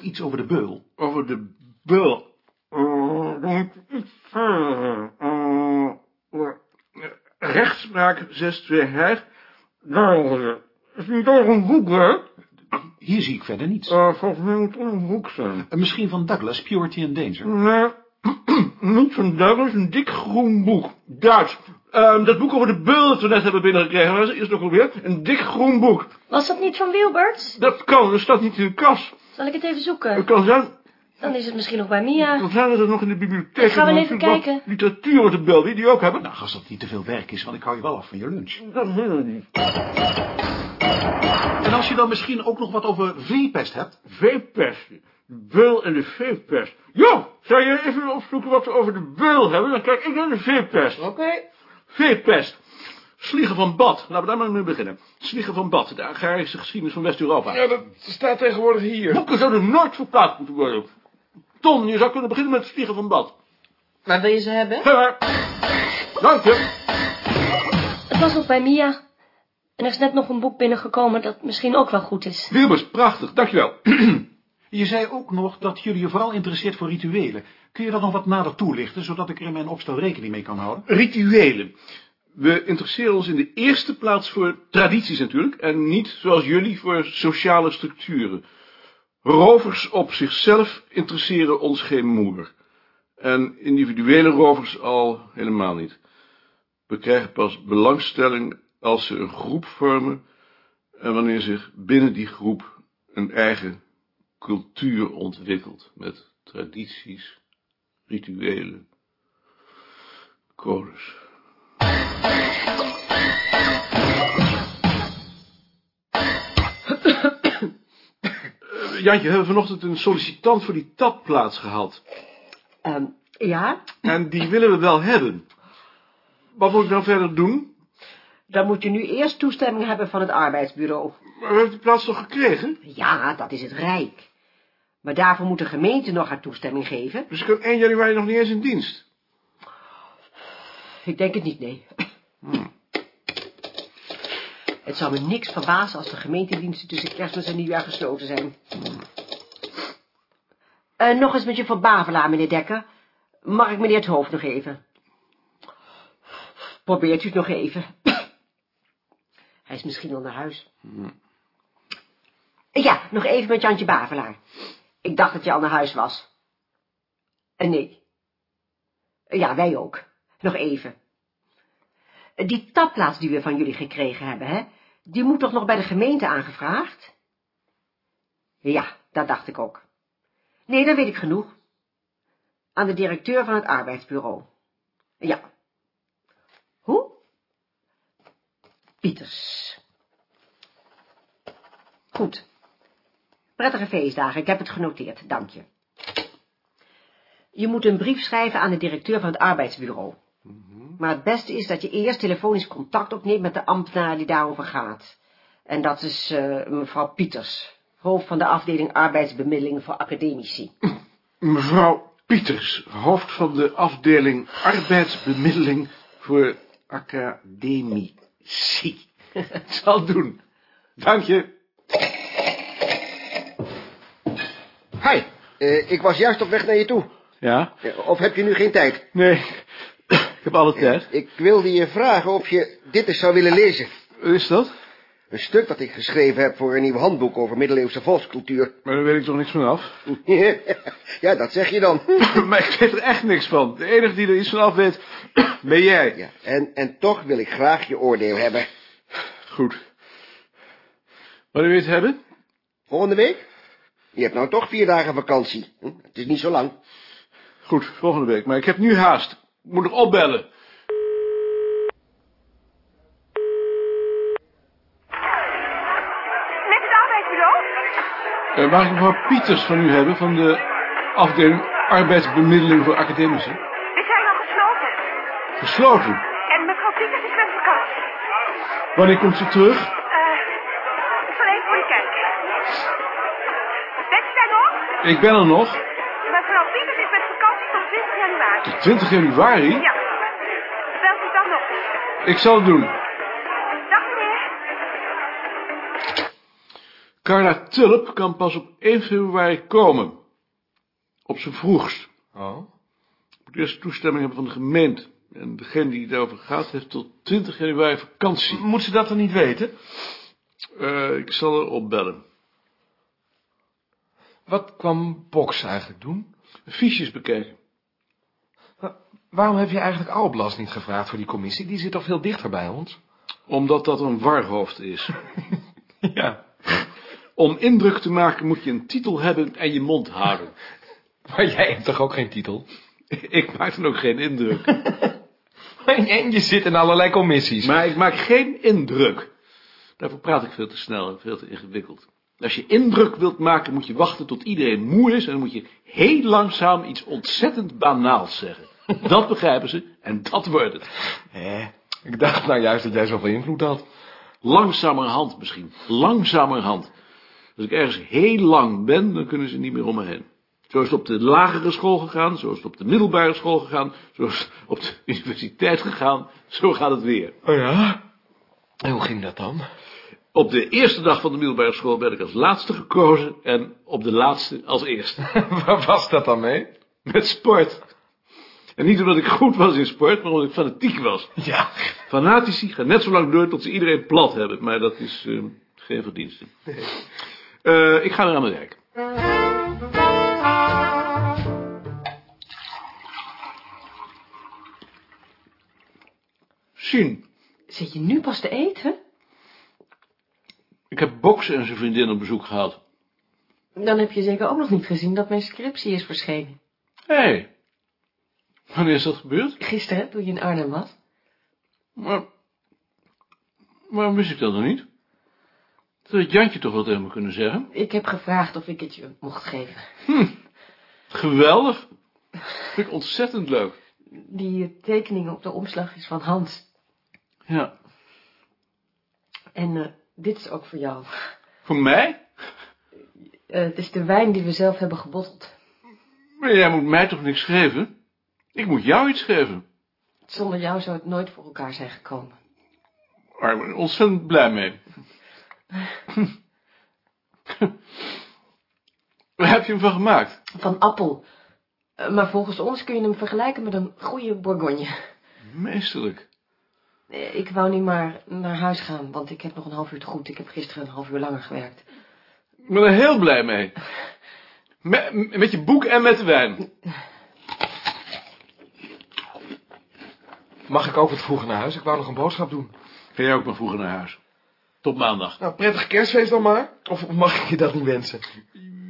iets over de beul. Over de beul. Iets verder. Uh, rechtspraak 625. Daarover. Is niet toch een boek, hè? Hier zie ik verder niets. Uh, volgens mij moet het een boek zijn. Uh, misschien van Douglas, Purity and Danger. Nee, niet van Douglas, een dik groen boek. Duits. Uh, dat boek over de beul dat we net hebben binnengekregen, was eerst nog alweer. Een dik groen boek. Was dat niet van Wilberts? Dat kan, dat staat niet in de kas. Zal ik het even zoeken? Het kan zijn... Dan is het misschien nog bij Mia. Dan zijn we er nog in de bibliotheek. gaan we even kijken. Literatuur over de bel, die die ook hebben. Nou, als dat niet te veel werk is, want ik hou je wel af van je lunch. Dat wil ik niet. En als je dan misschien ook nog wat over veepest hebt? Veepest. De beul en de veepest. Ja, zou je even opzoeken wat we over de beul hebben? Dan kijk ik naar de veepest. Oké. Veepest. Sliegen van Bad. Laten we daar maar mee beginnen. Sliegen van Bad, de agrarische geschiedenis van West-Europa. Ja, dat staat tegenwoordig hier. Boeken zouden nooit verplaatst moeten worden. Tom, je zou kunnen beginnen met Sliegen van Bad. Waar wil je ze hebben? Maar. Dank je. Het was nog bij Mia. En er is net nog een boek binnengekomen dat misschien ook wel goed is. Wilbers, prachtig, dankjewel. Je zei ook nog dat jullie je vooral interesseert voor rituelen. Kun je dat nog wat nader toelichten, zodat ik er in mijn opstel rekening mee kan houden? Rituelen. We interesseren ons in de eerste plaats voor tradities natuurlijk, en niet, zoals jullie, voor sociale structuren. Rovers op zichzelf interesseren ons geen moer. En individuele rovers al helemaal niet. We krijgen pas belangstelling als ze een groep vormen en wanneer zich binnen die groep een eigen cultuur ontwikkelt met tradities, rituelen, codes. Uh, Jantje, we hebben vanochtend een sollicitant voor die tapplaats gehad. Um, ja? En die willen we wel hebben. Wat moet ik nou verder doen? Dan moet je nu eerst toestemming hebben van het arbeidsbureau. Maar we hebben de plaats toch gekregen? Ja, dat is het Rijk. Maar daarvoor moet de gemeente nog haar toestemming geven. Dus ik kan 1 januari nog niet eens in dienst. Ik denk het niet, nee. Hmm. Het zou me niks verbazen als de gemeentediensten tussen kerstmis en nieuwjaar gesloten zijn. Uh, nog eens met je van Bavelaar, meneer Dekker. Mag ik meneer het hoofd nog even? Probeert u het nog even. Hij is misschien al naar huis. Hmm. Ja, nog even met Jantje Bavelaar. Ik dacht dat je al naar huis was. Uh, nee. Ja, wij ook. Nog even. Die tapplaats die we van jullie gekregen hebben, hè, die moet toch nog bij de gemeente aangevraagd? Ja, dat dacht ik ook. Nee, dat weet ik genoeg. Aan de directeur van het arbeidsbureau. Ja. Hoe? Pieters. Goed. Prettige feestdagen, ik heb het genoteerd, dank je. Je moet een brief schrijven aan de directeur van het arbeidsbureau. Maar het beste is dat je eerst telefonisch contact opneemt met de ambtenaar die daarover gaat. En dat is uh, mevrouw Pieters, hoofd van de afdeling arbeidsbemiddeling voor academici. Mevrouw Pieters, hoofd van de afdeling arbeidsbemiddeling voor academici. Zal doen. Dank je. Hi, uh, ik was juist op weg naar je toe. Ja? Of heb je nu geen tijd? Nee, ik heb alle tijd. Ik wilde je vragen of je dit eens zou willen lezen. Wat is dat? Een stuk dat ik geschreven heb voor een nieuw handboek over middeleeuwse volkscultuur. Maar daar weet ik toch niks van af? ja, dat zeg je dan. maar ik weet er echt niks van. De enige die er iets van af weet, ben jij. Ja, en, en toch wil ik graag je oordeel hebben. Goed. Wat wil je het hebben? Volgende week? Je hebt nou toch vier dagen vakantie. Hm? Het is niet zo lang. Goed, volgende week. Maar ik heb nu haast. Ik moet nog opbellen. Met het arbeidsbureau? Uh, mag ik mevrouw Pieters van u hebben, van de afdeling arbeidsbemiddeling voor academici? We zijn al gesloten. Gesloten? En mevrouw Pieters is met vakantie. Wanneer komt ze terug? Ik ben er nog. Mevrouw Pieters is met vakantie tot 20 januari. Tot 20 januari? Ja. Belt u dan nog. Ik zal het doen. Dag meneer. Carla Tulp kan pas op 1 februari komen. Op zijn vroegst. Oh. Moet eerst toestemming hebben van de gemeente. En degene die daarover gaat, heeft tot 20 januari vakantie. Moet ze dat dan niet weten? Eh, ik zal er opbellen. Wat kwam Box eigenlijk doen? Fiches bekijken. Waarom heb je eigenlijk Alblas niet gevraagd voor die commissie? Die zit toch veel dichter bij ons? Omdat dat een warhoofd is. Ja. Om indruk te maken moet je een titel hebben en je mond houden. Maar jij hebt toch ook geen titel? Ik maak dan ook geen indruk. En je zit in allerlei commissies. Maar ik maak geen indruk. Daarvoor praat ik veel te snel en veel te ingewikkeld. Als je indruk wilt maken, moet je wachten tot iedereen moe is... en dan moet je heel langzaam iets ontzettend banaals zeggen. Dat begrijpen ze en dat wordt het. Hé, ik dacht nou juist dat jij zoveel invloed had. Langzamerhand misschien. Langzamerhand. Als ik ergens heel lang ben, dan kunnen ze niet meer om me heen. Zo is het op de lagere school gegaan, zo is het op de middelbare school gegaan, zo is het op de universiteit gegaan, zo gaat het weer. Oh ja? En hoe ging dat dan? Op de eerste dag van de middelbare school werd ik als laatste gekozen en op de laatste als eerste. Waar was dat dan mee? Met sport. En niet omdat ik goed was in sport, maar omdat ik fanatiek was. Ja. Fanatici gaan net zo lang door tot ze iedereen plat hebben, maar dat is eh, geen verdienste. Eh, ik ga weer aan mijn werk. Zien, Zit je nu pas te eten? Ik heb Boks en zijn vriendin op bezoek gehad. Dan heb je zeker ook nog niet gezien dat mijn scriptie is verschenen. Hé, hey, wanneer is dat gebeurd? Gisteren, toen je in Arnhem was. Maar, waarom wist ik dat nog niet? Dat had Jantje toch wel tegen me kunnen zeggen? Ik heb gevraagd of ik het je mocht geven. Geweldig. Vind ik ontzettend leuk. Die tekening op de omslag is van Hans. Ja. En eh, dit is ook voor jou. Voor mij? Eh, het is de wijn die we zelf hebben gebotteld. Maar jij moet mij toch niks geven? Ik moet jou iets geven. Zonder jou zou het nooit voor elkaar zijn gekomen. Waar ik ben ontzettend blij mee. Waar heb je hem van gemaakt? Van appel. Eh, maar volgens ons kun je hem vergelijken met een goede bourgogne. Meesterlijk. Eh, Ik wou nu maar naar huis gaan, want ik heb nog een half uur te goed. Ik heb gisteren een half uur langer gewerkt. Ik ben er heel blij mee. Met, met je boek en met de wijn. Mag ik ook wat vroeger naar huis? Ik wou nog een boodschap doen. Ga jij ook maar vroeger naar huis? Tot maandag. Nou, prettig kerstfeest dan maar. Of mag ik je dat niet wensen?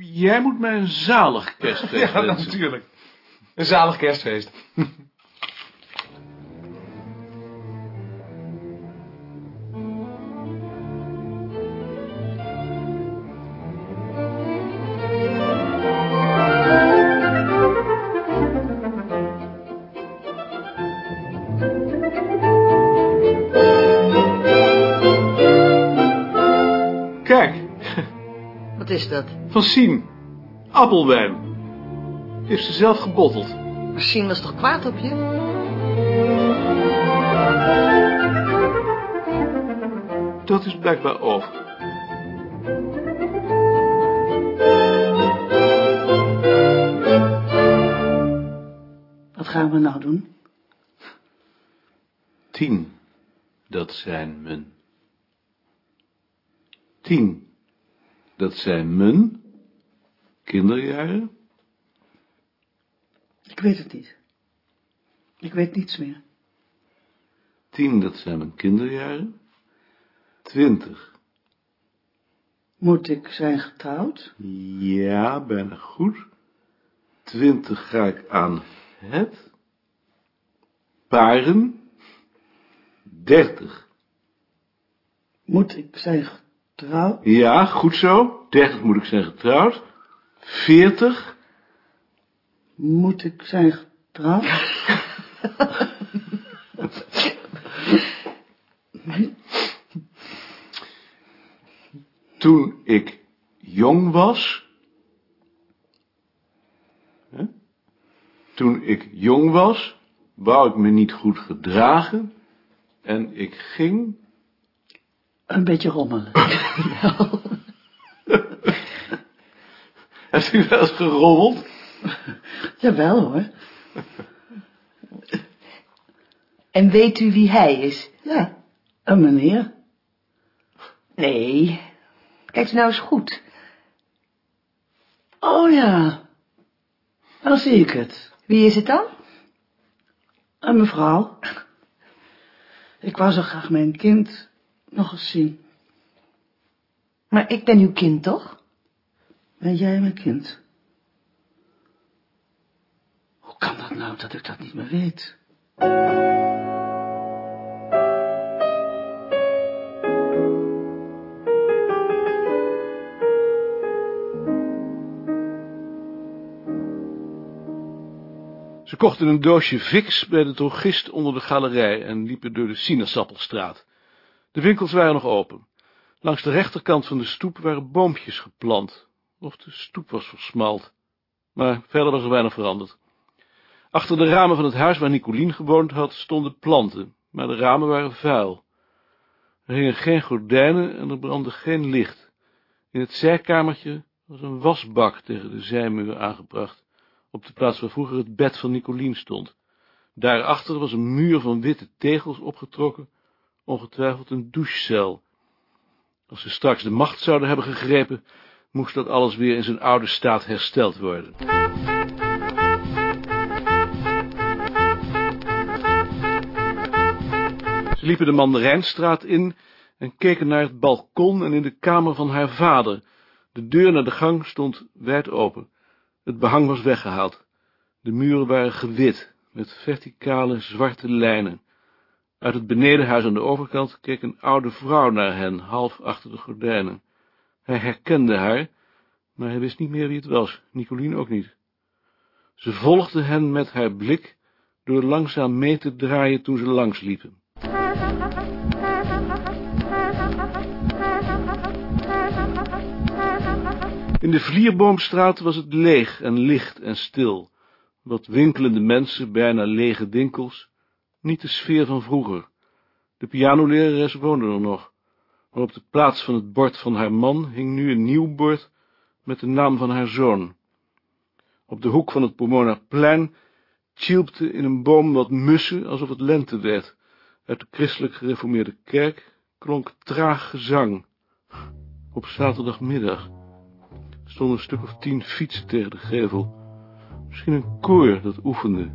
Jij moet mij een zalig kerstfeest Ja, wensen. natuurlijk. Een zalig kerstfeest. van Sien. Appelwijn. Heeft ze zelf gebotteld. Maar Sien was toch kwaad op je? Dat is blijkbaar over. Wat gaan we nou doen? Tien. Dat zijn mijn. Tien. Dat zijn mijn kinderjaren. Ik weet het niet. Ik weet niets meer. Tien, dat zijn mijn kinderjaren. Twintig. Moet ik zijn getrouwd? Ja, bijna goed. Twintig ga ik aan het. Paren. Dertig. Moet ik zijn getrouwd? Ja, goed zo. Dertig moet ik zijn getrouwd. Veertig. Moet ik zijn getrouwd? Toen ik jong was. Hè? Toen ik jong was, wou ik me niet goed gedragen. En ik ging. Een beetje rommelen. Heeft u wel eens gerommeld? Jawel hoor. En weet u wie hij is? Ja, een meneer. Nee. Kijkt u nou eens goed. Oh ja, dan zie ik het. Wie is het dan? Een mevrouw. Ik wou zo graag mijn kind nog eens zien. Maar ik ben uw kind, toch? Ben jij mijn kind? Hoe kan dat nou dat ik dat niet meer weet? Ze kochten een doosje Vicks bij de drogist onder de galerij en liepen door de Sinaasappelstraat. De winkels waren nog open. Langs de rechterkant van de stoep waren boompjes geplant, of de stoep was versmalt. Maar verder was er weinig veranderd. Achter de ramen van het huis waar Nicolien gewoond had, stonden planten, maar de ramen waren vuil. Er hingen geen gordijnen en er brandde geen licht. In het zijkamertje was een wasbak tegen de zijmuur aangebracht, op de plaats waar vroeger het bed van Nicolien stond. Daarachter was een muur van witte tegels opgetrokken, ongetwijfeld een douchecel. Als ze straks de macht zouden hebben gegrepen, moest dat alles weer in zijn oude staat hersteld worden. Ze liepen de Mandarijnstraat in en keken naar het balkon en in de kamer van haar vader. De deur naar de gang stond wijd open. Het behang was weggehaald. De muren waren gewit, met verticale zwarte lijnen. Uit het benedenhuis aan de overkant keek een oude vrouw naar hen, half achter de gordijnen. Hij herkende haar, maar hij wist niet meer wie het was, Nicolien ook niet. Ze volgde hen met haar blik, door langzaam mee te draaien toen ze langs liepen. In de Vlierboomstraat was het leeg en licht en stil. Wat winkelende mensen, bijna lege winkels, niet de sfeer van vroeger. De pianolerares woonde er nog, op de plaats van het bord van haar man hing nu een nieuw bord met de naam van haar zoon. Op de hoek van het Pomona-plein tjilpte in een boom wat mussen alsof het lente werd. Uit de christelijk gereformeerde kerk klonk traag gezang. Op zaterdagmiddag stonden een stuk of tien fietsen tegen de gevel. Misschien een koor dat oefende.